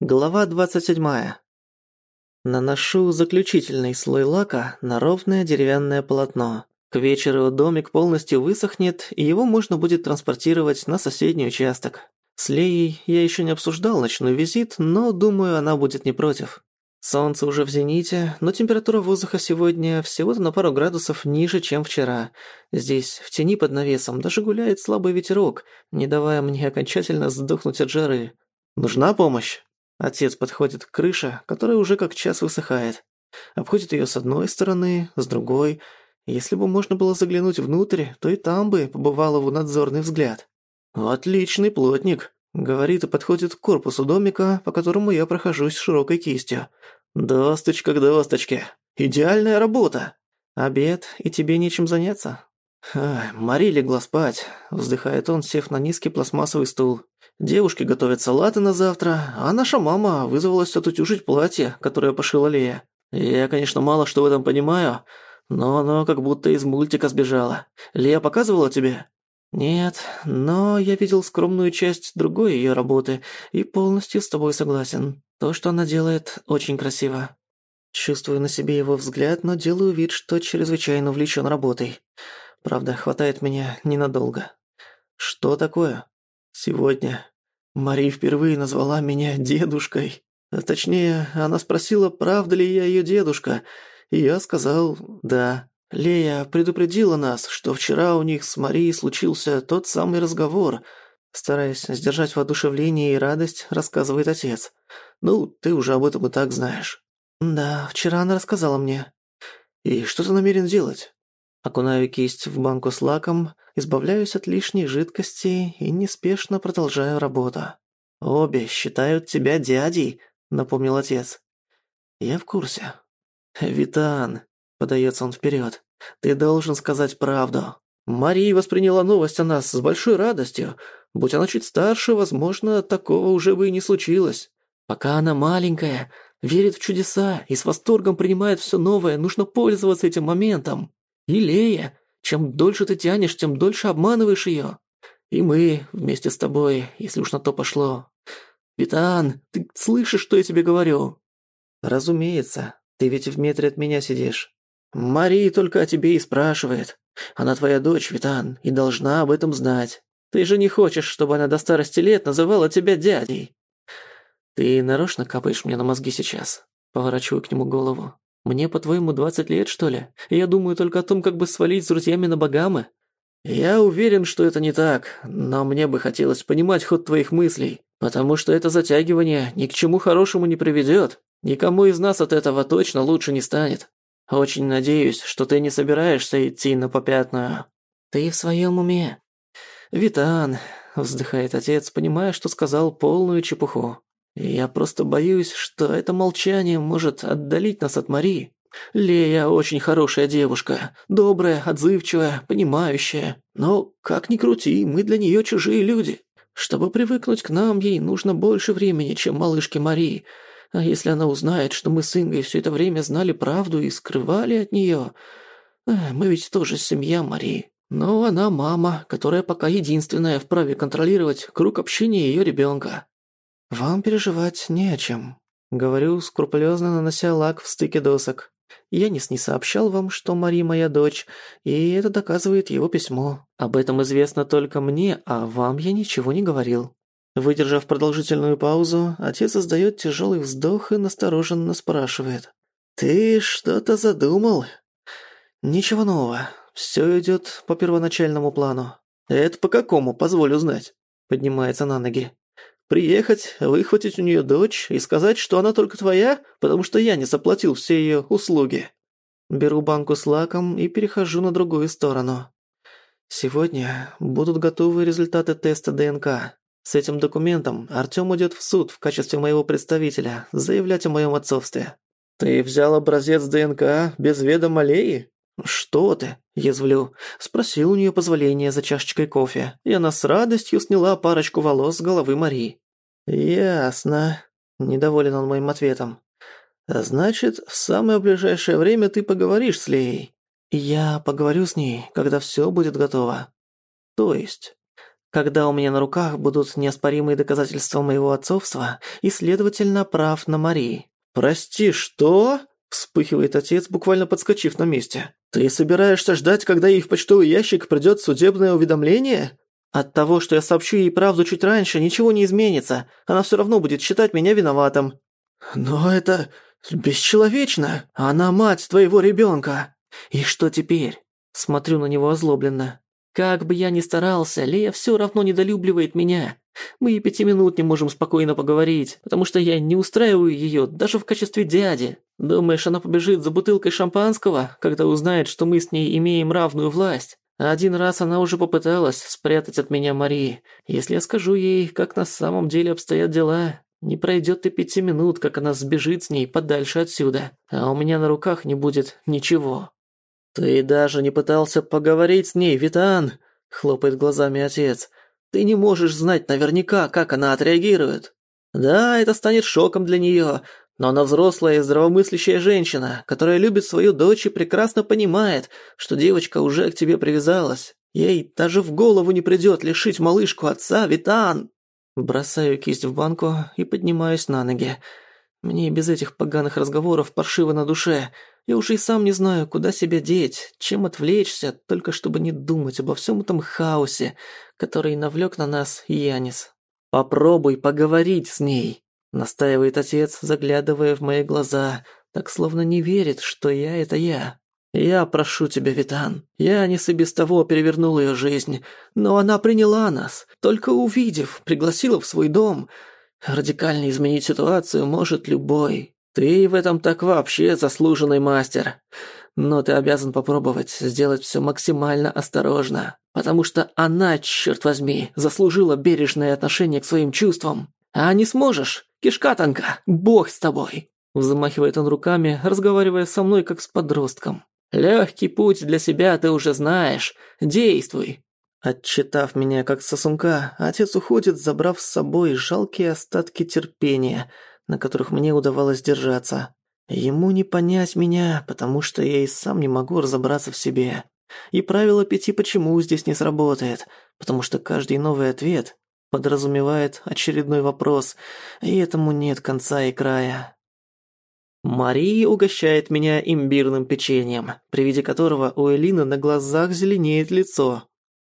Глава 27. Наношу заключительный слой лака на ровное деревянное полотно. К вечеру домик полностью высохнет, и его можно будет транспортировать на соседний участок. С Леей я еще не обсуждал ночной визит, но думаю, она будет не против. Солнце уже в зените, но температура воздуха сегодня всего-то на пару градусов ниже, чем вчера. Здесь, в тени под навесом, даже гуляет слабый ветерок, не давая мне окончательно сдохнуть от жары. Нужна помощь? Отец подходит к крыше, которая уже как час высыхает. Обходит её с одной стороны, с другой. Если бы можно было заглянуть внутрь, то и там бы побывал его надзорный взгляд. «Отличный плотник», — говорит и подходит к корпусу домика, по которому я прохожусь широкой кистью. «Досточка к досточке. Идеальная работа. Обед, и тебе нечем заняться?» «Ай, Мари легла спать», — вздыхает он, сев на низкий пластмассовый стул. Девушки готовят салаты на завтра, а наша мама вызвалась отутюжить платье, которое пошила Лея. Я, конечно, мало что в этом понимаю, но оно как будто из мультика сбежало. Лея показывала тебе? Нет, но я видел скромную часть другой ее работы и полностью с тобой согласен. То, что она делает, очень красиво. Чувствую на себе его взгляд, но делаю вид, что чрезвычайно увлечен работой. Правда, хватает меня ненадолго. Что такое? Сегодня Мари впервые назвала меня дедушкой. А точнее, она спросила, правда ли я ее дедушка, и я сказал «да». Лея предупредила нас, что вчера у них с Марией случился тот самый разговор. Стараясь сдержать воодушевление и радость, рассказывает отец. «Ну, ты уже об этом и так знаешь». «Да, вчера она рассказала мне». «И что ты намерен делать?» Окунаю кисть в банку с лаком, избавляюсь от лишней жидкости и неспешно продолжаю работу. «Обе считают тебя дядей», — напомнил отец. «Я в курсе». «Витан», — подается он вперед, — «ты должен сказать правду. Мария восприняла новость о нас с большой радостью. Будь она чуть старше, возможно, такого уже бы и не случилось. Пока она маленькая, верит в чудеса и с восторгом принимает все новое, нужно пользоваться этим моментом. И Лея, чем дольше ты тянешь, тем дольше обманываешь ее. И мы вместе с тобой, если уж на то пошло. Витан, ты слышишь, что я тебе говорю? Разумеется, ты ведь в метре от меня сидишь. Мария только о тебе и спрашивает. Она твоя дочь, Витан, и должна об этом знать. Ты же не хочешь, чтобы она до старости лет называла тебя дядей. Ты нарочно капаешь мне на мозги сейчас. Поворачиваю к нему голову. Мне, по-твоему, двадцать лет, что ли? Я думаю только о том, как бы свалить с друзьями на Багамы. Я уверен, что это не так, но мне бы хотелось понимать ход твоих мыслей, потому что это затягивание ни к чему хорошему не приведет. Никому из нас от этого точно лучше не станет. Очень надеюсь, что ты не собираешься идти на попятную. Ты в своем уме? Витан, вздыхает отец, понимая, что сказал полную чепуху. Я просто боюсь, что это молчание может отдалить нас от Марии. Лея очень хорошая девушка, добрая, отзывчивая, понимающая. Но, как ни крути, мы для нее чужие люди. Чтобы привыкнуть к нам, ей нужно больше времени, чем малышке Марии. А если она узнает, что мы с Ингой все это время знали правду и скрывали от нее... Мы ведь тоже семья Марии. Но она мама, которая пока единственная вправе контролировать круг общения ее ребенка. «Вам переживать не о чем», — говорю, скрупулезно нанося лак в стыке досок. «Янис не сообщал вам, что Мари моя дочь, и это доказывает его письмо. Об этом известно только мне, а вам я ничего не говорил». Выдержав продолжительную паузу, отец издает тяжелый вздох и настороженно спрашивает. «Ты что-то задумал?» «Ничего нового. Все идет по первоначальному плану». «Это по какому, позволю знать?» Поднимается на ноги. Приехать, выхватить у нее дочь и сказать, что она только твоя, потому что я не заплатил все ее услуги. Беру банку с лаком и перехожу на другую сторону. Сегодня будут готовы результаты теста ДНК. С этим документом Артём идёт в суд в качестве моего представителя, заявлять о моем отцовстве. Ты взял образец ДНК без ведома Леи? «Что ты?» – язвлю. Спросил у нее позволения за чашечкой кофе, и она с радостью сняла парочку волос с головы Марии. «Ясно», – недоволен он моим ответом. «Значит, в самое ближайшее время ты поговоришь с Леей?» «Я поговорю с ней, когда все будет готово». «То есть?» когда у меня на руках будут неоспоримые доказательства моего отцовства и, следовательно, прав на Мари. «Прости, что?» – вспыхивает отец, буквально подскочив на месте. «Ты собираешься ждать, когда ей в почтовый ящик придёт судебное уведомление?» «От того, что я сообщу ей правду чуть раньше, ничего не изменится. Она всё равно будет считать меня виноватым». «Но это бесчеловечно. Она мать твоего ребёнка». «И что теперь?» Смотрю на него озлобленно. Как бы я ни старался, Лея всё равно недолюбливает меня. Мы и пяти минут не можем спокойно поговорить, потому что я не устраиваю её даже в качестве дяди. Думаешь, она побежит за бутылкой шампанского, когда узнает, что мы с ней имеем равную власть? Один раз она уже попыталась спрятать от меня Марии. Если я скажу ей, как на самом деле обстоят дела, не пройдет и пяти минут, как она сбежит с ней подальше отсюда, а у меня на руках не будет ничего. «Ты даже не пытался поговорить с ней, Витан?» – хлопает глазами отец. «Ты не можешь знать наверняка, как она отреагирует. Да, это станет шоком для нее, но она взрослая и здравомыслящая женщина, которая любит свою дочь и прекрасно понимает, что девочка уже к тебе привязалась. Ей даже в голову не придет лишить малышку отца, Витан!» Бросаю кисть в банку и поднимаюсь на ноги. Мне и без этих поганых разговоров паршиво на душе – я уже и сам не знаю, куда себя деть, чем отвлечься, только чтобы не думать обо всем этом хаосе, который навлек на нас Янис. «Попробуй поговорить с ней», — настаивает отец, заглядывая в мои глаза, так словно не верит, что я — это я. «Я прошу тебя, Витан, Янис и без того перевернул ее жизнь, но она приняла нас, только увидев, пригласила в свой дом. Радикально изменить ситуацию может любой, ты в этом так вообще заслуженный мастер. Но ты обязан попробовать сделать все максимально осторожно, потому что она, черт возьми, заслужила бережное отношение к своим чувствам. А не сможешь? Кишка тонка, бог с тобой. Взмахивает он руками, разговаривая со мной как с подростком. Легкий путь для себя ты уже знаешь. Действуй. Отчитав меня как сосунка, отец уходит, забрав с собой жалкие остатки терпения – на которых мне удавалось держаться. Ему не понять меня, потому что я и сам не могу разобраться в себе. И правило пяти почему здесь не сработает, потому что каждый новый ответ подразумевает очередной вопрос, и этому нет конца и края. Мария угощает меня имбирным печеньем, при виде которого у Элины на глазах зеленеет лицо.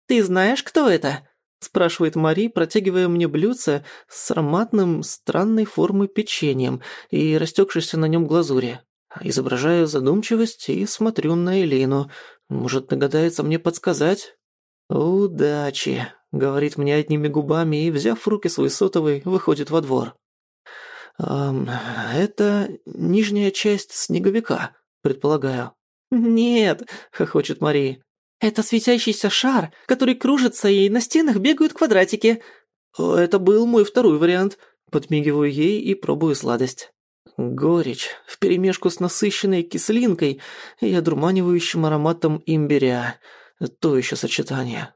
«Ты знаешь, кто это?» спрашивает Мари, протягивая мне блюдце с ароматным странной формы печеньем и растекшейся на нем глазури. Изображаю задумчивость и смотрю на Элину. Может, догадается мне подсказать? «Удачи», — говорит мне одними губами и, взяв в руки свой сотовый, выходит во двор. «Эм, это нижняя часть снеговика, предполагаю». «Нет», — хохочет Мари, «Это светящийся шар, который кружится, и на стенах бегают квадратики». «Это был мой второй вариант». Подмигиваю ей и пробую сладость. Горечь, вперемешку с насыщенной кислинкой и одурманивающим ароматом имбиря. То еще сочетание.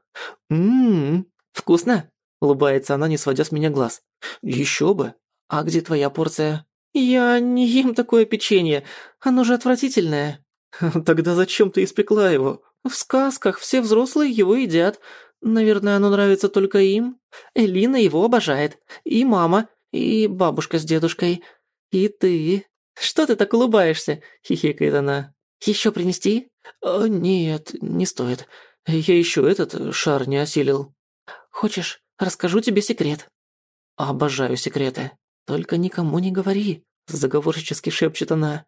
«Ммм, вкусно?» – улыбается она, не сводя с меня глаз. «Еще бы! А где твоя порция?» «Я не ем такое печенье, оно же отвратительное». «Тогда зачем ты испекла его?» В сказках все взрослые его едят. Наверное, оно нравится только им. Элина его обожает. И мама, и бабушка с дедушкой. И ты. Что ты так улыбаешься?» – хихикает она. «Еще принести?» «О, «Нет, не стоит. Я еще этот шар не осилил». «Хочешь, расскажу тебе секрет?» «Обожаю секреты. Только никому не говори», – заговорщически шепчет она.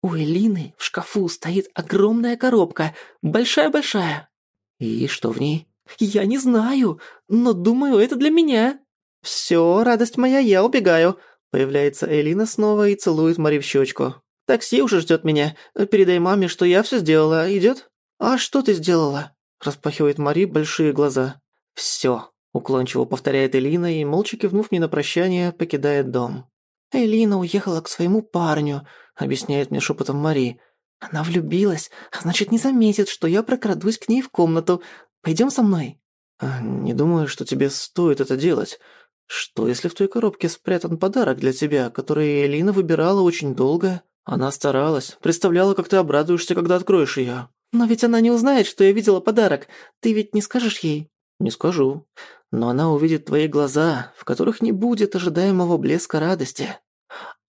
У Элины в шкафу стоит огромная коробка, большая-большая. И что в ней? Я не знаю, но думаю, это для меня. Все, радость моя, я убегаю. Появляется Элина снова и целует Мари в щечку. Такси уже ждет меня. Передай маме, что я все сделала. Идет? А что ты сделала? Распахивает Мари большие глаза. Все. Уклончиво повторяет Элина и, молча кивнув мне на прощание, покидает дом. Элина уехала к своему парню, объясняет мне шепотом Мари. Она влюбилась, а значит не заметит, что я прокрадусь к ней в комнату. Пойдем со мной. А, не думаю, что тебе стоит это делать. Что, если в той коробке спрятан подарок для тебя, который Элина выбирала очень долго? Она старалась, представляла, как ты обрадуешься, когда откроешь ее. Но ведь она не узнает, что я видела подарок. Ты ведь не скажешь ей? Не скажу. Но она увидит твои глаза, в которых не будет ожидаемого блеска радости.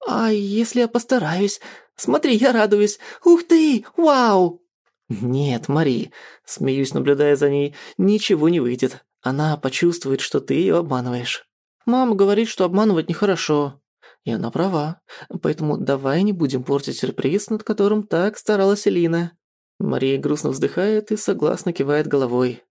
А если я постараюсь? Смотри, я радуюсь. Ух ты! Вау! Нет, Мари, смеюсь, наблюдая за ней, ничего не выйдет. Она почувствует, что ты ее обманываешь. Мама говорит, что обманывать нехорошо. И она права. Поэтому давай не будем портить сюрприз, над которым так старалась Элина. Мария грустно вздыхает и согласно кивает головой.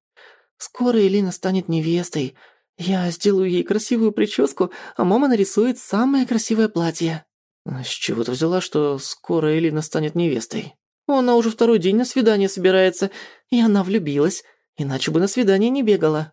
«Скоро Элина станет невестой. Я сделаю ей красивую прическу, а мама нарисует самое красивое платье». «С чего ты взяла, что скоро Элина станет невестой?» «Она уже второй день на свидание собирается, и она влюбилась, иначе бы на свидание не бегала.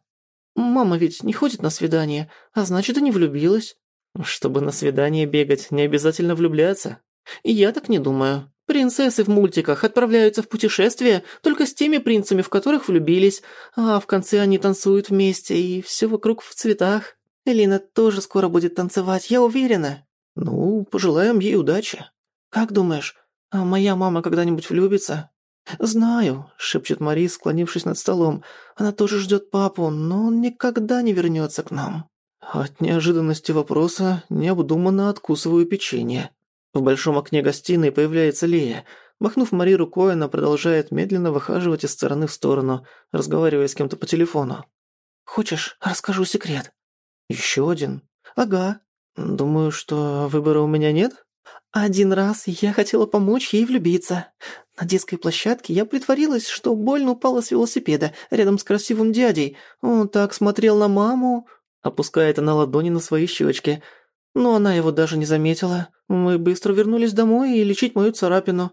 Мама ведь не ходит на свидание, а значит и не влюбилась». Чтобы на свидание бегать, не обязательно влюбляться. Я так не думаю. Принцессы в мультиках отправляются в путешествие только с теми принцами, в которых влюбились, а в конце они танцуют вместе, и все вокруг в цветах. Элина тоже скоро будет танцевать, я уверена. Ну, пожелаем ей удачи. Как думаешь, а моя мама когда-нибудь влюбится? Знаю, шепчет Мари, склонившись над столом. Она тоже ждет папу, но он никогда не вернется к нам. От неожиданности вопроса необдуманно откусываю печенье. В большом окне гостиной появляется Лея. Махнув Мари рукой, она продолжает медленно выхаживать из стороны в сторону, разговаривая с кем-то по телефону. «Хочешь, расскажу секрет?» «Еще один?» «Ага. Думаю, что выбора у меня нет?» «Один раз я хотела помочь ей влюбиться. На детской площадке я притворилась, что больно упала с велосипеда рядом с красивым дядей. Он так смотрел на маму...» Опускает она ладони на свои щечки. Но она его даже не заметила. Мы быстро вернулись домой и лечить мою царапину.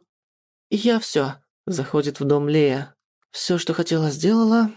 Я все. Заходит в дом Лея. Все, что хотела, сделала.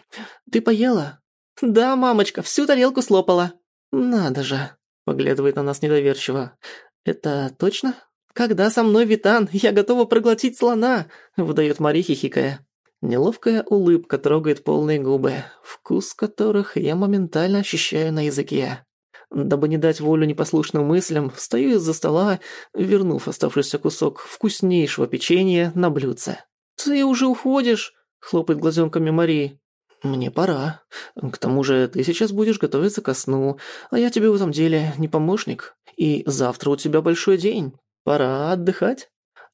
Ты поела? Да, мамочка, всю тарелку слопала. Надо же. Поглядывает на нас недоверчиво. Это точно? Когда со мной Витан, я готова проглотить слона, выдает Мари хихикая. Неловкая улыбка трогает полные губы, вкус которых я моментально ощущаю на языке. Дабы не дать волю непослушным мыслям, встаю из-за стола, вернув оставшийся кусок вкуснейшего печенья на блюдце. «Ты уже уходишь?» – хлопает глазенками Марии. «Мне пора. К тому же ты сейчас будешь готовиться ко сну, а я тебе в этом деле не помощник. И завтра у тебя большой день. Пора отдыхать».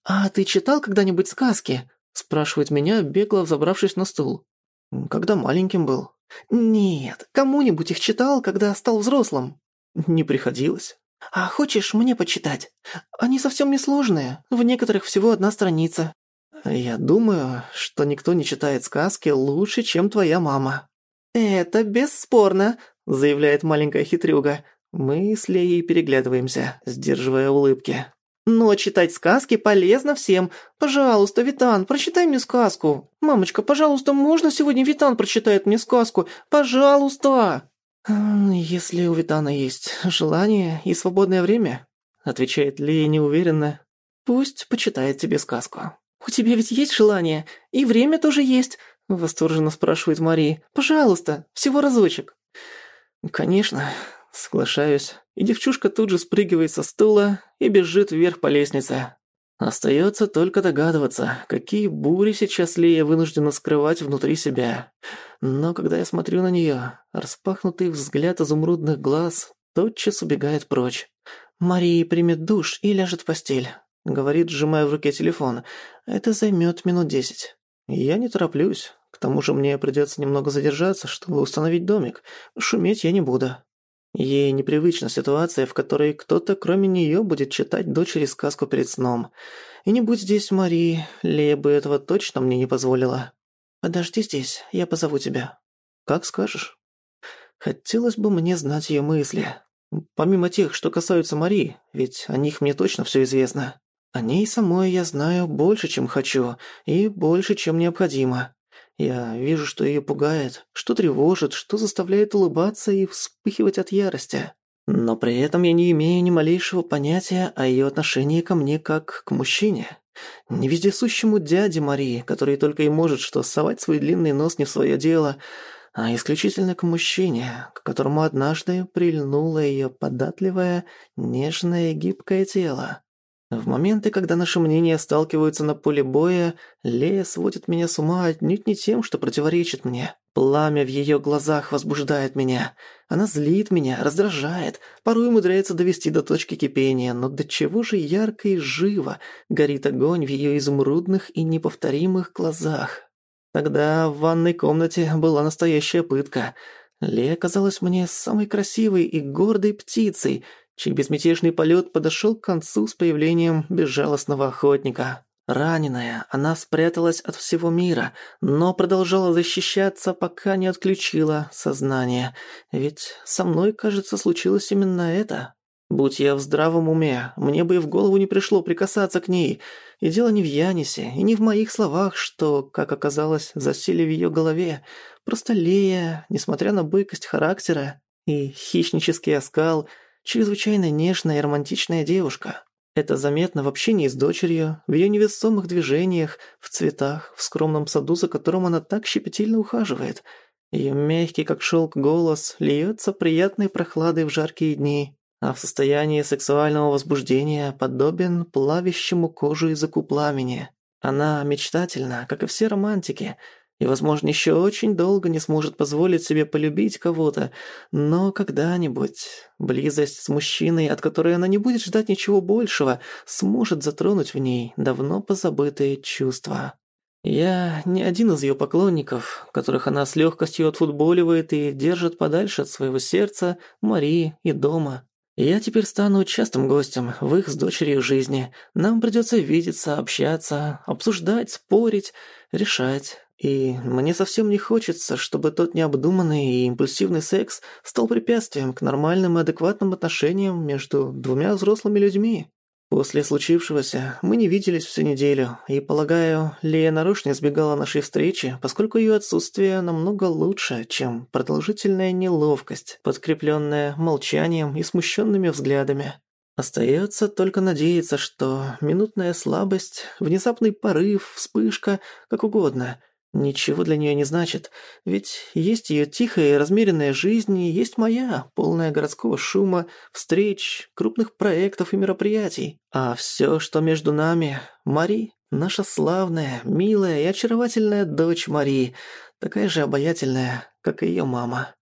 «А ты читал когда-нибудь сказки?» Спрашивает меня, бегло взобравшись на стул. Когда маленьким был. Нет, кому-нибудь их читал, когда стал взрослым. Не приходилось. А хочешь мне почитать? Они совсем не сложные, в некоторых всего одна страница. Я думаю, что никто не читает сказки лучше, чем твоя мама. Это бесспорно, заявляет маленькая хитрюга. Мы с Леей переглядываемся, сдерживая улыбки. Но читать сказки полезно всем. Пожалуйста, Витан, прочитай мне сказку. Мамочка, пожалуйста, можно сегодня Витан прочитает мне сказку? Пожалуйста. Если у Витана есть желание и свободное время, отвечает Лея неуверенно, пусть почитает тебе сказку. У тебя ведь есть желание, и время тоже есть, восторженно спрашивает Мария. Пожалуйста, всего разочек. Конечно, соглашаюсь и девчушка тут же спрыгивает со стула и бежит вверх по лестнице. Остается только догадываться, какие бури сейчас Лея вынуждена скрывать внутри себя. Но когда я смотрю на нее, распахнутый взгляд изумрудных глаз тотчас убегает прочь. «Мария примет душ и ляжет в постель», — говорит, сжимая в руке телефон. «Это займет минут десять». Я не тороплюсь. К тому же мне придется немного задержаться, чтобы установить домик. Шуметь я не буду. Ей непривычна ситуация, в которой кто-то кроме нее будет читать дочери сказку перед сном. И не будь здесь Мари, Лея бы этого точно мне не позволила. «Подожди здесь, я позову тебя». «Как скажешь». Хотелось бы мне знать ее мысли. Помимо тех, что касаются Мари, ведь о них мне точно все известно. О ней самой я знаю больше, чем хочу, и больше, чем необходимо. Я вижу, что ее пугает, что тревожит, что заставляет улыбаться и вспыхивать от ярости. Но при этом я не имею ни малейшего понятия о ее отношении ко мне как к мужчине. Не вездесущему дяде Марии, который только и может что совать свой длинный нос не в свое дело, а исключительно к мужчине, к которому однажды прильнуло ее податливое, нежное и гибкое тело. В моменты, когда наши мнения сталкиваются на поле боя, Лея сводит меня с ума отнюдь не тем, что противоречит мне. Пламя в ее глазах возбуждает меня. Она злит меня, раздражает, порой умудряется довести до точки кипения, но до чего же ярко и живо горит огонь в ее изумрудных и неповторимых глазах. Тогда в ванной комнате была настоящая пытка. Лея казалась мне самой красивой и гордой птицей, чей безмятежный полет подошел к концу с появлением безжалостного охотника. Раненая, она спряталась от всего мира, но продолжала защищаться, пока не отключила сознание. Ведь со мной, кажется, случилось именно это. Будь я в здравом уме, мне бы и в голову не пришло прикасаться к ней. И дело не в Янисе, и не в моих словах, что, как оказалось, засели в ее голове. Просто Лея, несмотря на бойкость характера и хищнический оскал, чрезвычайно нежная и романтичная девушка. Это заметно в общении с дочерью, в ее невесомых движениях, в цветах, в скромном саду, за которым она так щепетильно ухаживает. Ее мягкий, как шелк, голос льется приятной прохладой в жаркие дни, а в состоянии сексуального возбуждения подобен плавящему кожу языку пламени. Она мечтательна, как и все романтики – и, возможно, еще очень долго не сможет позволить себе полюбить кого-то, но когда-нибудь близость с мужчиной, от которой она не будет ждать ничего большего, сможет затронуть в ней давно позабытые чувства. Я не один из ее поклонников, которых она с легкостью отфутболивает и держит подальше от своего сердца, Марии и дома. Я теперь стану частым гостем в их с дочерью жизни. Нам придется видеться, общаться, обсуждать, спорить, решать. И мне совсем не хочется, чтобы тот необдуманный и импульсивный секс стал препятствием к нормальным и адекватным отношениям между двумя взрослыми людьми. После случившегося мы не виделись всю неделю, и, полагаю, Лея нарочно избегала нашей встречи, поскольку ее отсутствие намного лучше, чем продолжительная неловкость, подкрепленная молчанием и смущенными взглядами. Остается только надеяться, что минутная слабость, внезапный порыв, вспышка, как угодно – Ничего для нее не значит, ведь есть ее тихая и размеренная жизнь, и есть моя, полная городского шума, встреч, крупных проектов и мероприятий. А все, что между нами, Мари, наша славная, милая и очаровательная дочь Мари, такая же обаятельная, как и ее мама.